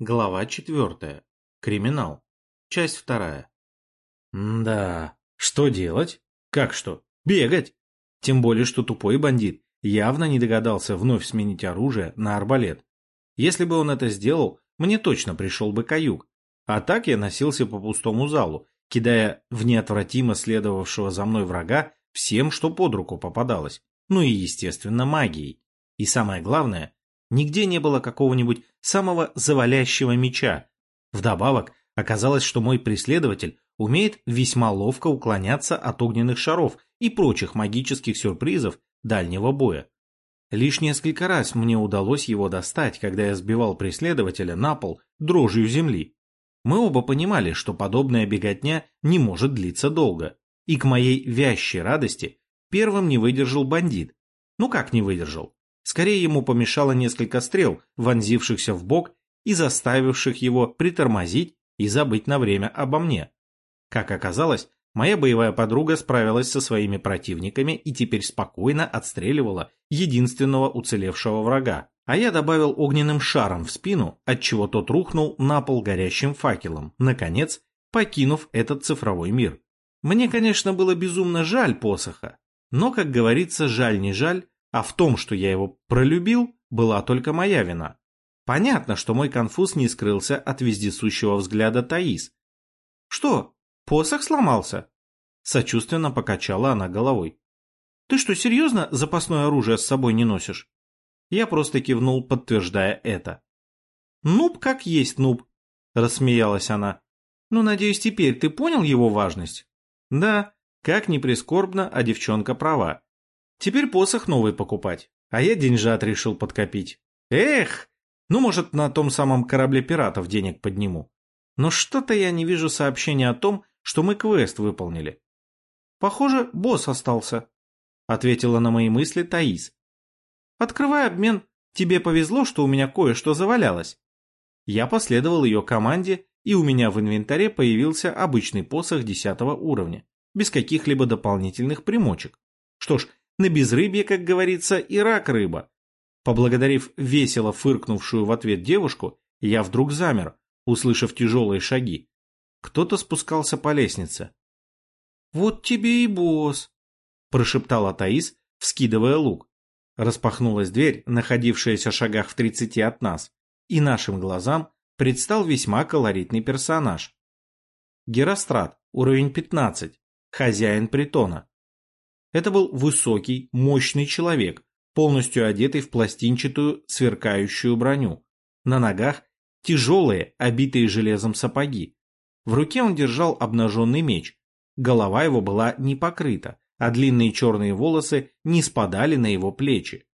Глава четвертая. Криминал. Часть вторая. да, что делать? Как что? Бегать! Тем более, что тупой бандит явно не догадался вновь сменить оружие на арбалет. Если бы он это сделал, мне точно пришел бы каюк. А так я носился по пустому залу, кидая в неотвратимо следовавшего за мной врага всем, что под руку попадалось. Ну и, естественно, магией. И самое главное, нигде не было какого-нибудь самого завалящего меча. Вдобавок, оказалось, что мой преследователь умеет весьма ловко уклоняться от огненных шаров и прочих магических сюрпризов дальнего боя. Лишь несколько раз мне удалось его достать, когда я сбивал преследователя на пол дрожью земли. Мы оба понимали, что подобная беготня не может длиться долго. И к моей вящей радости первым не выдержал бандит. Ну как не выдержал? Скорее ему помешало несколько стрел, вонзившихся в бок и заставивших его притормозить и забыть на время обо мне. Как оказалось, моя боевая подруга справилась со своими противниками и теперь спокойно отстреливала единственного уцелевшего врага, а я добавил огненным шаром в спину, отчего тот рухнул на пол горящим факелом, наконец, покинув этот цифровой мир. Мне, конечно, было безумно жаль посоха, но, как говорится, жаль не жаль, а в том, что я его пролюбил, была только моя вина. Понятно, что мой конфуз не скрылся от вездесущего взгляда Таис. «Что, посох сломался?» Сочувственно покачала она головой. «Ты что, серьезно запасное оружие с собой не носишь?» Я просто кивнул, подтверждая это. «Нуб как есть нуб», — рассмеялась она. «Ну, надеюсь, теперь ты понял его важность?» «Да, как ни прискорбно, а девчонка права. Теперь посох новый покупать, а я деньжат решил подкопить. Эх, ну, может, на том самом корабле пиратов денег подниму. Но что-то я не вижу сообщения о том, что мы квест выполнили. Похоже, босс остался, ответила на мои мысли Таис. Открывай обмен, тебе повезло, что у меня кое-что завалялось. Я последовал ее команде, и у меня в инвентаре появился обычный посох десятого уровня, без каких-либо дополнительных примочек. Что ж, на безрыбье, как говорится, и рак рыба. Поблагодарив весело фыркнувшую в ответ девушку, я вдруг замер, услышав тяжелые шаги. Кто-то спускался по лестнице. «Вот тебе и босс», — прошептала Таис, вскидывая лук. Распахнулась дверь, находившаяся в шагах в тридцати от нас, и нашим глазам предстал весьма колоритный персонаж. Герострат, уровень 15, хозяин притона. Это был высокий, мощный человек, полностью одетый в пластинчатую, сверкающую броню. На ногах тяжелые, обитые железом сапоги. В руке он держал обнаженный меч. Голова его была не покрыта, а длинные черные волосы не спадали на его плечи.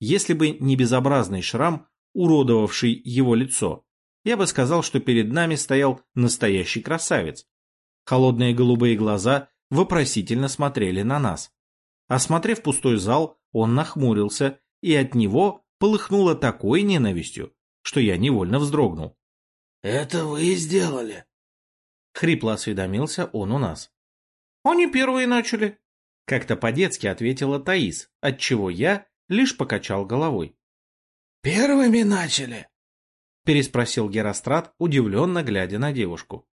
Если бы не безобразный шрам, уродовавший его лицо, я бы сказал, что перед нами стоял настоящий красавец. Холодные голубые глаза вопросительно смотрели на нас. Осмотрев пустой зал, он нахмурился, и от него полыхнуло такой ненавистью, что я невольно вздрогнул. «Это вы сделали?» Хрипло осведомился он у нас. «Они первые начали», — как-то по-детски ответила Таис, отчего я лишь покачал головой. «Первыми начали?» — переспросил Герострат, удивленно глядя на девушку.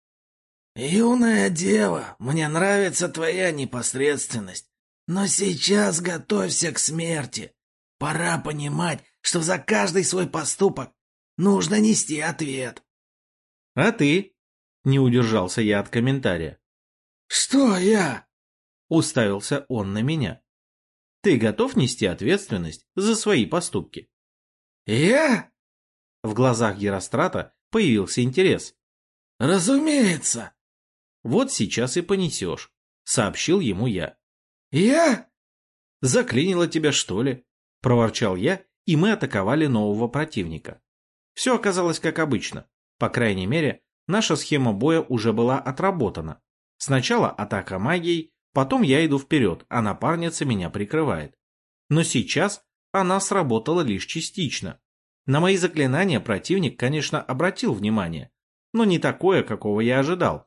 «Юная дева, мне нравится твоя непосредственность, но сейчас готовься к смерти. Пора понимать, что за каждый свой поступок нужно нести ответ». «А ты?» — не удержался я от комментария. «Что я?» — уставился он на меня. «Ты готов нести ответственность за свои поступки?» «Я?» В глазах Герострата появился интерес. «Разумеется!» Вот сейчас и понесешь, сообщил ему я. Я? Заклинило тебя, что ли? Проворчал я, и мы атаковали нового противника. Все оказалось как обычно. По крайней мере, наша схема боя уже была отработана. Сначала атака магией, потом я иду вперед, а напарница меня прикрывает. Но сейчас она сработала лишь частично. На мои заклинания противник, конечно, обратил внимание, но не такое, какого я ожидал.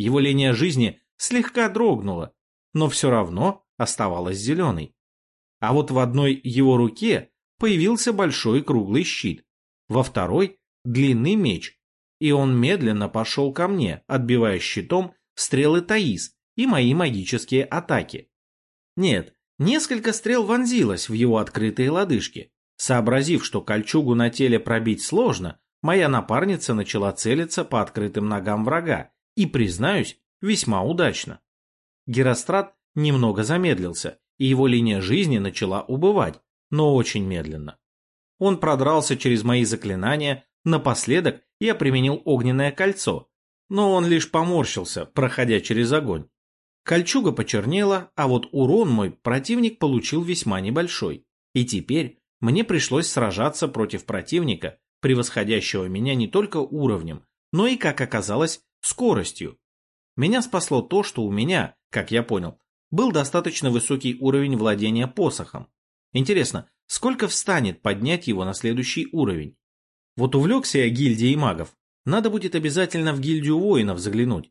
Его линия жизни слегка дрогнула, но все равно оставалась зеленой. А вот в одной его руке появился большой круглый щит, во второй длинный меч, и он медленно пошел ко мне, отбивая щитом стрелы Таис и мои магические атаки. Нет, несколько стрел вонзилось в его открытые лодыжки. Сообразив, что кольчугу на теле пробить сложно, моя напарница начала целиться по открытым ногам врага, и, признаюсь, весьма удачно. Герострат немного замедлился, и его линия жизни начала убывать, но очень медленно. Он продрался через мои заклинания, напоследок я применил огненное кольцо, но он лишь поморщился, проходя через огонь. Кольчуга почернела, а вот урон мой противник получил весьма небольшой. И теперь мне пришлось сражаться против противника, превосходящего меня не только уровнем, но и, как оказалось, скоростью. Меня спасло то, что у меня, как я понял, был достаточно высокий уровень владения посохом. Интересно, сколько встанет поднять его на следующий уровень? Вот увлекся я гильдией магов. Надо будет обязательно в гильдию воинов заглянуть.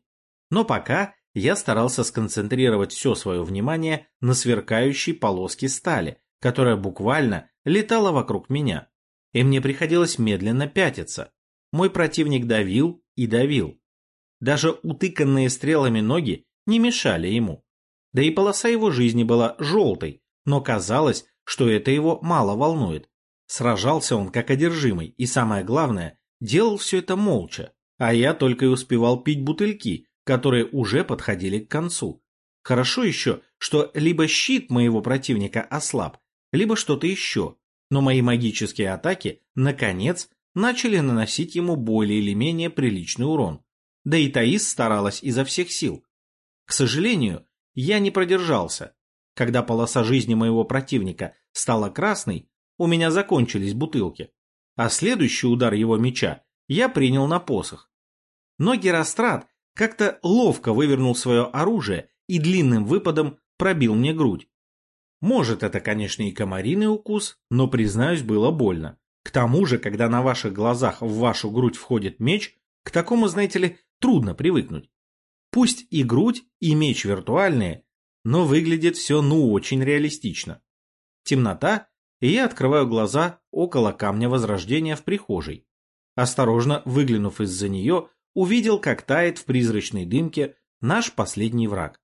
Но пока я старался сконцентрировать все свое внимание на сверкающей полоске стали, которая буквально летала вокруг меня. И мне приходилось медленно пятиться. Мой противник давил и давил. Даже утыканные стрелами ноги не мешали ему. Да и полоса его жизни была желтой, но казалось, что это его мало волнует. Сражался он как одержимый, и самое главное, делал все это молча, а я только и успевал пить бутыльки, которые уже подходили к концу. Хорошо еще, что либо щит моего противника ослаб, либо что-то еще, но мои магические атаки, наконец, начали наносить ему более или менее приличный урон. Да и Таис старалась изо всех сил. К сожалению, я не продержался. Когда полоса жизни моего противника стала красной, у меня закончились бутылки, а следующий удар его меча я принял на посох. Но Герострат как-то ловко вывернул свое оружие и длинным выпадом пробил мне грудь. Может, это, конечно, и комариный укус, но, признаюсь, было больно. К тому же, когда на ваших глазах в вашу грудь входит меч, к такому, знаете ли, трудно привыкнуть. Пусть и грудь, и меч виртуальные, но выглядит все ну очень реалистично. Темнота, и я открываю глаза около камня возрождения в прихожей. Осторожно выглянув из-за нее, увидел, как тает в призрачной дымке наш последний враг.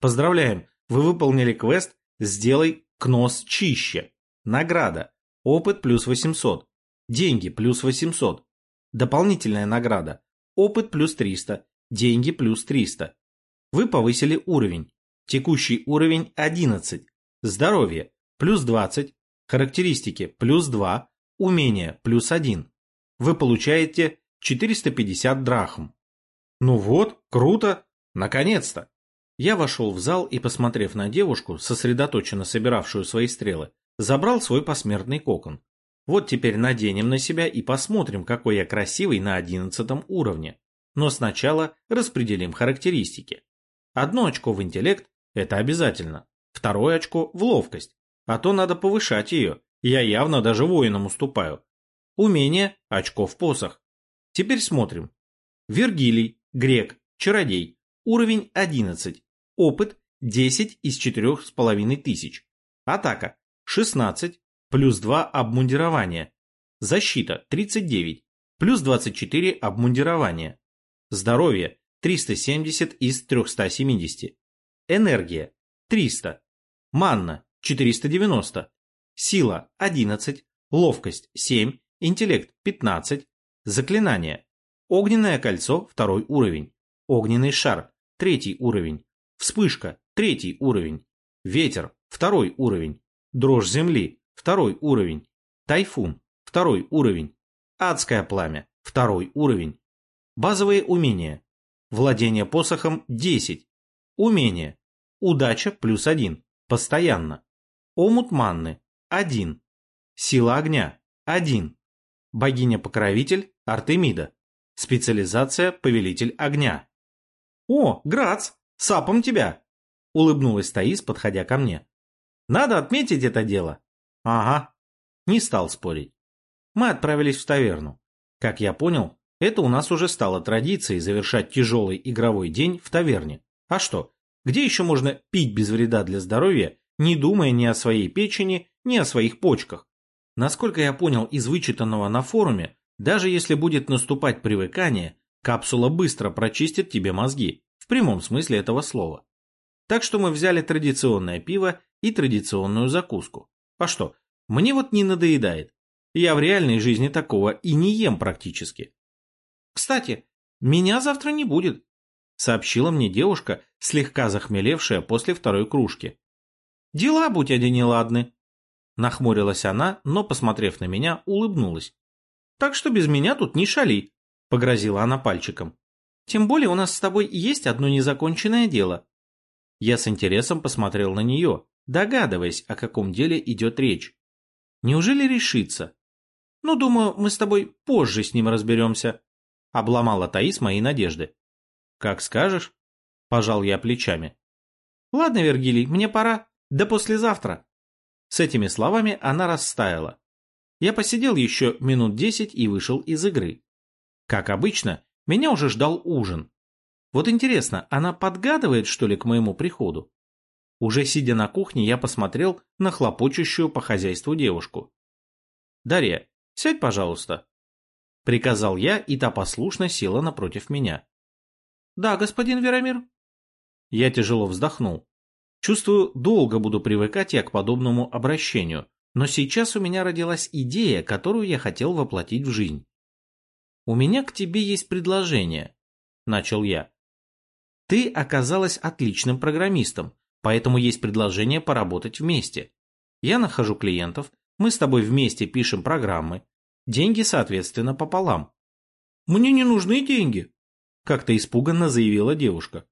Поздравляем, вы выполнили квест «Сделай кнос чище». Награда. Опыт плюс 800. Деньги плюс 800. Дополнительная награда. Опыт плюс 300. Деньги плюс 300. Вы повысили уровень. Текущий уровень 11. Здоровье плюс 20. Характеристики плюс 2. Умения плюс 1. Вы получаете 450 драхм. Ну вот, круто, наконец-то. Я вошел в зал и, посмотрев на девушку, сосредоточенно собиравшую свои стрелы, забрал свой посмертный кокон. Вот теперь наденем на себя и посмотрим, какой я красивый на одиннадцатом уровне. Но сначала распределим характеристики. Одно очко в интеллект – это обязательно. Второе очко в ловкость. А то надо повышать ее. Я явно даже воинам уступаю. Умение – очко в посох. Теперь смотрим. Вергилий, грек, чародей. Уровень 11. Опыт 10 из 4,5 тысяч. Атака 16, плюс 2 обмундирования. Защита 39, плюс 24 обмундирования. Здоровье 370 из 370. Энергия 300. Манна 490. Сила 11. Ловкость 7. Интеллект 15. Заклинание. Огненное кольцо второй уровень. Огненный шар третий уровень. Вспышка третий уровень. Ветер второй уровень. Дрожь земли второй уровень. Тайфун второй уровень. Адское пламя второй уровень. Базовые умения. Владение посохом 10. Умение. Удача плюс 1. Постоянно. Омут манны. 1. Сила огня. 1. Богиня-покровитель Артемида. Специализация Повелитель огня. «О, Грац, сапом тебя!» — улыбнулась Таис, подходя ко мне. «Надо отметить это дело». «Ага». Не стал спорить. Мы отправились в таверну. Как я понял, это у нас уже стало традицией завершать тяжелый игровой день в таверне. А что, где еще можно пить без вреда для здоровья, не думая ни о своей печени, ни о своих почках? Насколько я понял из вычитанного на форуме, Даже если будет наступать привыкание, капсула быстро прочистит тебе мозги, в прямом смысле этого слова. Так что мы взяли традиционное пиво и традиционную закуску. А что, мне вот не надоедает. Я в реальной жизни такого и не ем практически. Кстати, меня завтра не будет, сообщила мне девушка, слегка захмелевшая после второй кружки. Дела, будь они неладны. Нахмурилась она, но, посмотрев на меня, улыбнулась. Так что без меня тут не шали, погрозила она пальчиком. Тем более у нас с тобой есть одно незаконченное дело. Я с интересом посмотрел на нее, догадываясь, о каком деле идет речь. Неужели решится? Ну, думаю, мы с тобой позже с ним разберемся. Обломала Таис мои надежды. Как скажешь. Пожал я плечами. Ладно, Вергилий, мне пора. До послезавтра. С этими словами она растаяла. Я посидел еще минут десять и вышел из игры. Как обычно, меня уже ждал ужин. Вот интересно, она подгадывает, что ли, к моему приходу? Уже сидя на кухне, я посмотрел на хлопочущую по хозяйству девушку. «Дарья, сядь, пожалуйста», — приказал я, и та послушно села напротив меня. «Да, господин Верамир». Я тяжело вздохнул. Чувствую, долго буду привыкать я к подобному обращению, но сейчас у меня родилась идея, которую я хотел воплотить в жизнь. «У меня к тебе есть предложение», — начал я. «Ты оказалась отличным программистом, поэтому есть предложение поработать вместе. Я нахожу клиентов, мы с тобой вместе пишем программы, деньги, соответственно, пополам». «Мне не нужны деньги», — как-то испуганно заявила девушка.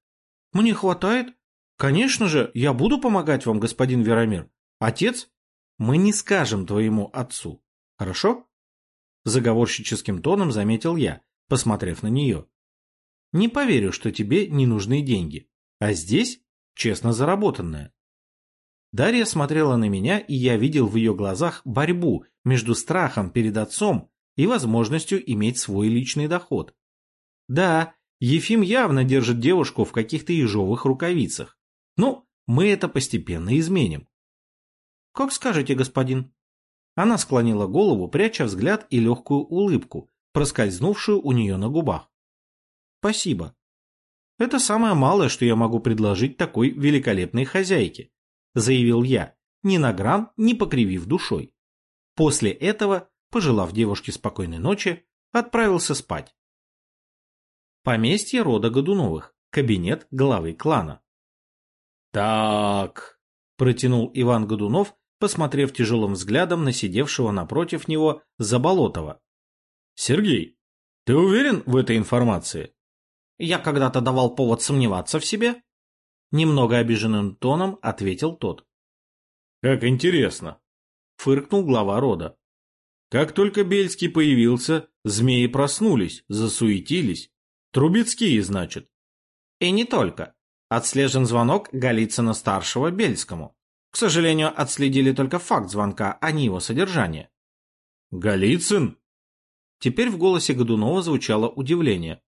«Мне хватает. Конечно же, я буду помогать вам, господин Веромир. Отец мы не скажем твоему отцу. Хорошо? Заговорщическим тоном заметил я, посмотрев на нее. Не поверю, что тебе не нужны деньги. А здесь честно заработанное. Дарья смотрела на меня, и я видел в ее глазах борьбу между страхом перед отцом и возможностью иметь свой личный доход. Да, Ефим явно держит девушку в каких-то ежовых рукавицах. Ну, мы это постепенно изменим. «Как скажете, господин». Она склонила голову, пряча взгляд и легкую улыбку, проскользнувшую у нее на губах. «Спасибо. Это самое малое, что я могу предложить такой великолепной хозяйке», заявил я, ни на грамм не покривив душой. После этого, пожелав девушке спокойной ночи, отправился спать. Поместье рода Годуновых. Кабинет главы клана. «Так», — протянул Иван Годунов, посмотрев тяжелым взглядом на сидевшего напротив него Заболотова. «Сергей, ты уверен в этой информации?» «Я когда-то давал повод сомневаться в себе?» Немного обиженным тоном ответил тот. «Как интересно!» — фыркнул глава рода. Как только Бельский появился, змеи проснулись, засуетились. Трубецкие, значит. И не только. Отслежен звонок Голицына-старшего Бельскому. К сожалению, отследили только факт звонка, а не его содержание. «Голицын?» Теперь в голосе Годунова звучало удивление.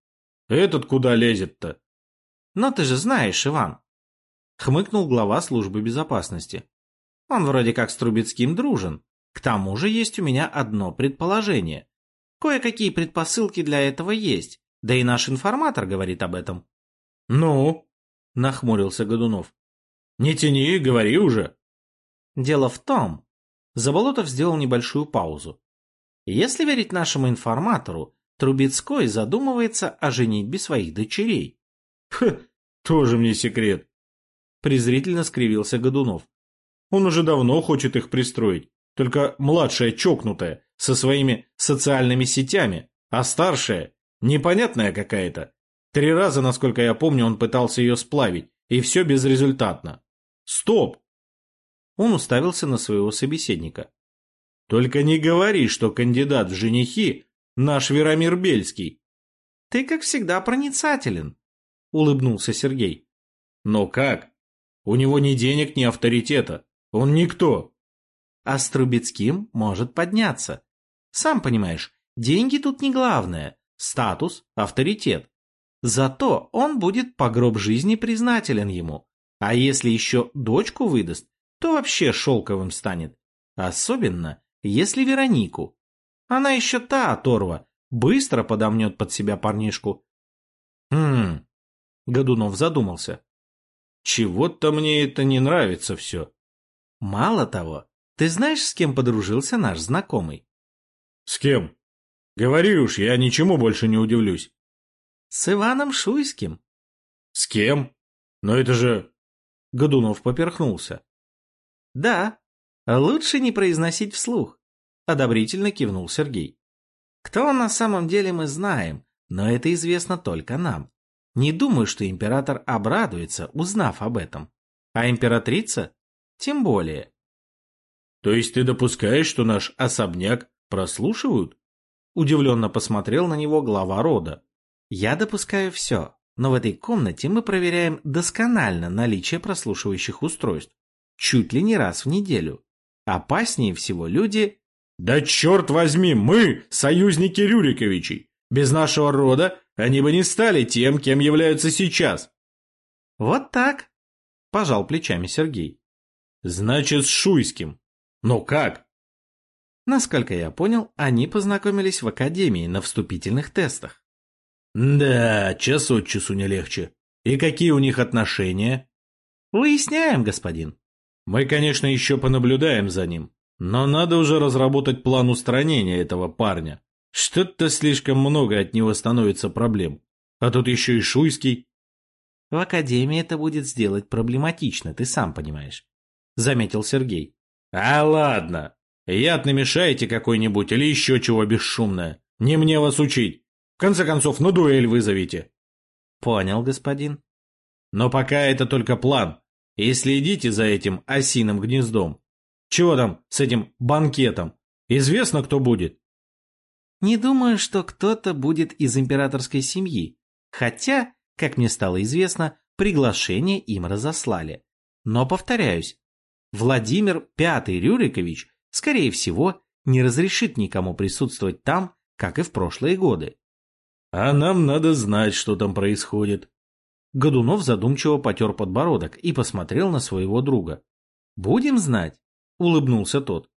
«Этот куда лезет-то?» «Но ты же знаешь, Иван!» Хмыкнул глава службы безопасности. «Он вроде как с Трубецким дружен. К тому же есть у меня одно предположение. Кое-какие предпосылки для этого есть, да и наш информатор говорит об этом». «Ну?» — нахмурился Годунов. Не тяни, говори уже. Дело в том, Заболотов сделал небольшую паузу. Если верить нашему информатору, Трубецкой задумывается о женитьбе своих дочерей. Тоже мне секрет. Презрительно скривился Годунов. Он уже давно хочет их пристроить, только младшая чокнутая, со своими социальными сетями, а старшая непонятная какая-то. Три раза, насколько я помню, он пытался ее сплавить, и все безрезультатно. Стоп! Он уставился на своего собеседника. Только не говори, что кандидат в женихи наш Веромир Бельский. Ты, как всегда, проницателен, улыбнулся Сергей. Но как? У него ни денег, ни авторитета. Он никто. А с Трубецким может подняться. Сам понимаешь, деньги тут не главное. Статус, авторитет. Зато он будет по гроб жизни признателен ему. А если еще дочку выдаст, то вообще шелковым станет. Особенно, если Веронику. Она еще та оторва, Быстро подомнет под себя парнишку. Хм, Годунов задумался. Чего-то мне это не нравится все. Мало того, ты знаешь, с кем подружился наш знакомый? С кем? Говори уж, я ничему больше не удивлюсь. С Иваном Шуйским. С кем? Но это же... Годунов поперхнулся. Да, лучше не произносить вслух. Одобрительно кивнул Сергей. Кто он на самом деле мы знаем, но это известно только нам. Не думаю, что император обрадуется, узнав об этом. А императрица? Тем более. То есть ты допускаешь, что наш особняк прослушивают? Удивленно посмотрел на него глава рода. Я допускаю все, но в этой комнате мы проверяем досконально наличие прослушивающих устройств. Чуть ли не раз в неделю. Опаснее всего люди... Да черт возьми, мы союзники Рюриковичей. Без нашего рода они бы не стали тем, кем являются сейчас. Вот так, пожал плечами Сергей. Значит, с Шуйским. Но как? Насколько я понял, они познакомились в академии на вступительных тестах. Да, час от часу не легче. И какие у них отношения? Выясняем, господин. Мы, конечно, еще понаблюдаем за ним, но надо уже разработать план устранения этого парня. Что-то слишком много от него становится проблем. А тут еще и Шуйский. В академии это будет сделать проблематично, ты сам понимаешь. Заметил Сергей. А ладно. Яд намешаете какой-нибудь или еще чего бесшумное. Не мне вас учить. В конце концов, на дуэль вызовите. Понял, господин. Но пока это только план. И следите за этим осиным гнездом. Чего там с этим банкетом? Известно, кто будет? Не думаю, что кто-то будет из императорской семьи, хотя, как мне стало известно, приглашение им разослали. Но, повторяюсь, Владимир Пятый Рюрикович, скорее всего, не разрешит никому присутствовать там, как и в прошлые годы. А нам надо знать, что там происходит. Годунов задумчиво потер подбородок и посмотрел на своего друга. Будем знать, улыбнулся тот.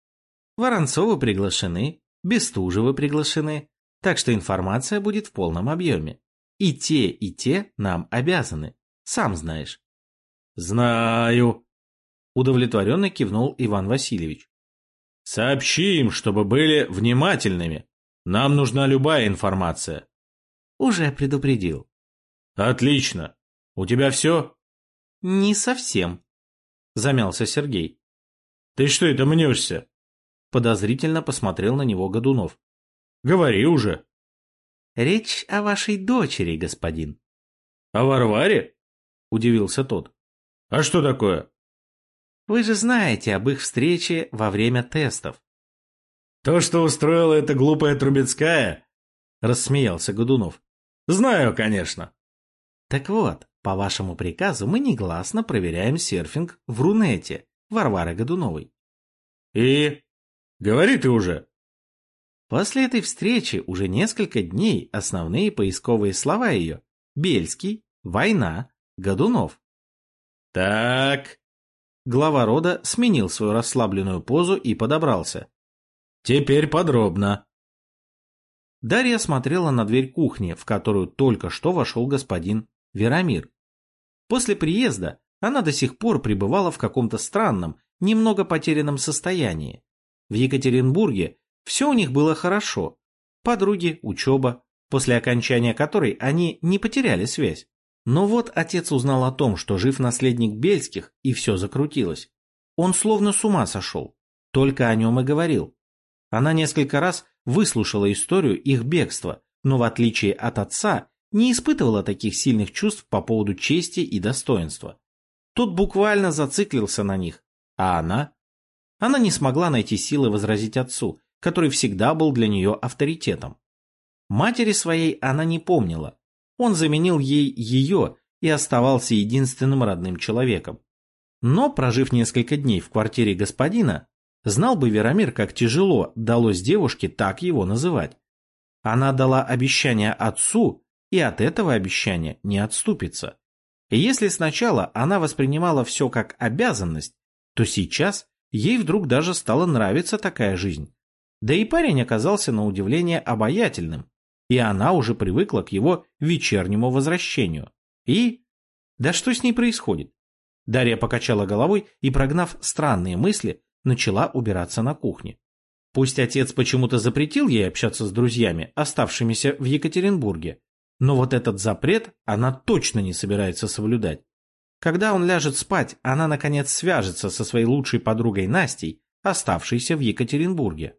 Воронцовы приглашены, Бестужевы приглашены, так что информация будет в полном объеме. И те, и те нам обязаны, сам знаешь. Знаю, удовлетворенно кивнул Иван Васильевич. Сообщи им, чтобы были внимательными. Нам нужна любая информация. Уже предупредил. Отлично. У тебя все? Не совсем, замялся Сергей. Ты что это мнешься? Подозрительно посмотрел на него Годунов. Говори уже. Речь о вашей дочери, господин. О Варваре? Удивился тот. А что такое? Вы же знаете об их встрече во время тестов. То, что устроила эта глупая Трубецкая? Рассмеялся Годунов. Знаю, конечно. Так вот, по вашему приказу мы негласно проверяем серфинг в Рунете Варвары Годуновой. И? Говори ты уже. После этой встречи уже несколько дней основные поисковые слова ее – Бельский, война, Годунов. Так. Глава рода сменил свою расслабленную позу и подобрался. Теперь подробно. Дарья смотрела на дверь кухни, в которую только что вошел господин Верамир. После приезда она до сих пор пребывала в каком-то странном, немного потерянном состоянии. В Екатеринбурге все у них было хорошо. Подруги, учеба, после окончания которой они не потеряли связь. Но вот отец узнал о том, что жив наследник Бельских, и все закрутилось. Он словно с ума сошел. Только о нем и говорил. Она несколько раз выслушала историю их бегства, но в отличие от отца, не испытывала таких сильных чувств по поводу чести и достоинства. Тот буквально зациклился на них, а она она не смогла найти силы возразить отцу, который всегда был для нее авторитетом. Матери своей она не помнила. Он заменил ей ее и оставался единственным родным человеком. Но, прожив несколько дней в квартире господина, знал бы Веромир, как тяжело далось девушке так его называть. Она дала обещание отцу, и от этого обещания не отступится. И если сначала она воспринимала все как обязанность, то сейчас Ей вдруг даже стала нравиться такая жизнь. Да и парень оказался на удивление обаятельным, и она уже привыкла к его вечернему возвращению. И... Да что с ней происходит? Дарья покачала головой и, прогнав странные мысли, начала убираться на кухне. Пусть отец почему-то запретил ей общаться с друзьями, оставшимися в Екатеринбурге, но вот этот запрет она точно не собирается соблюдать. Когда он ляжет спать, она, наконец, свяжется со своей лучшей подругой Настей, оставшейся в Екатеринбурге.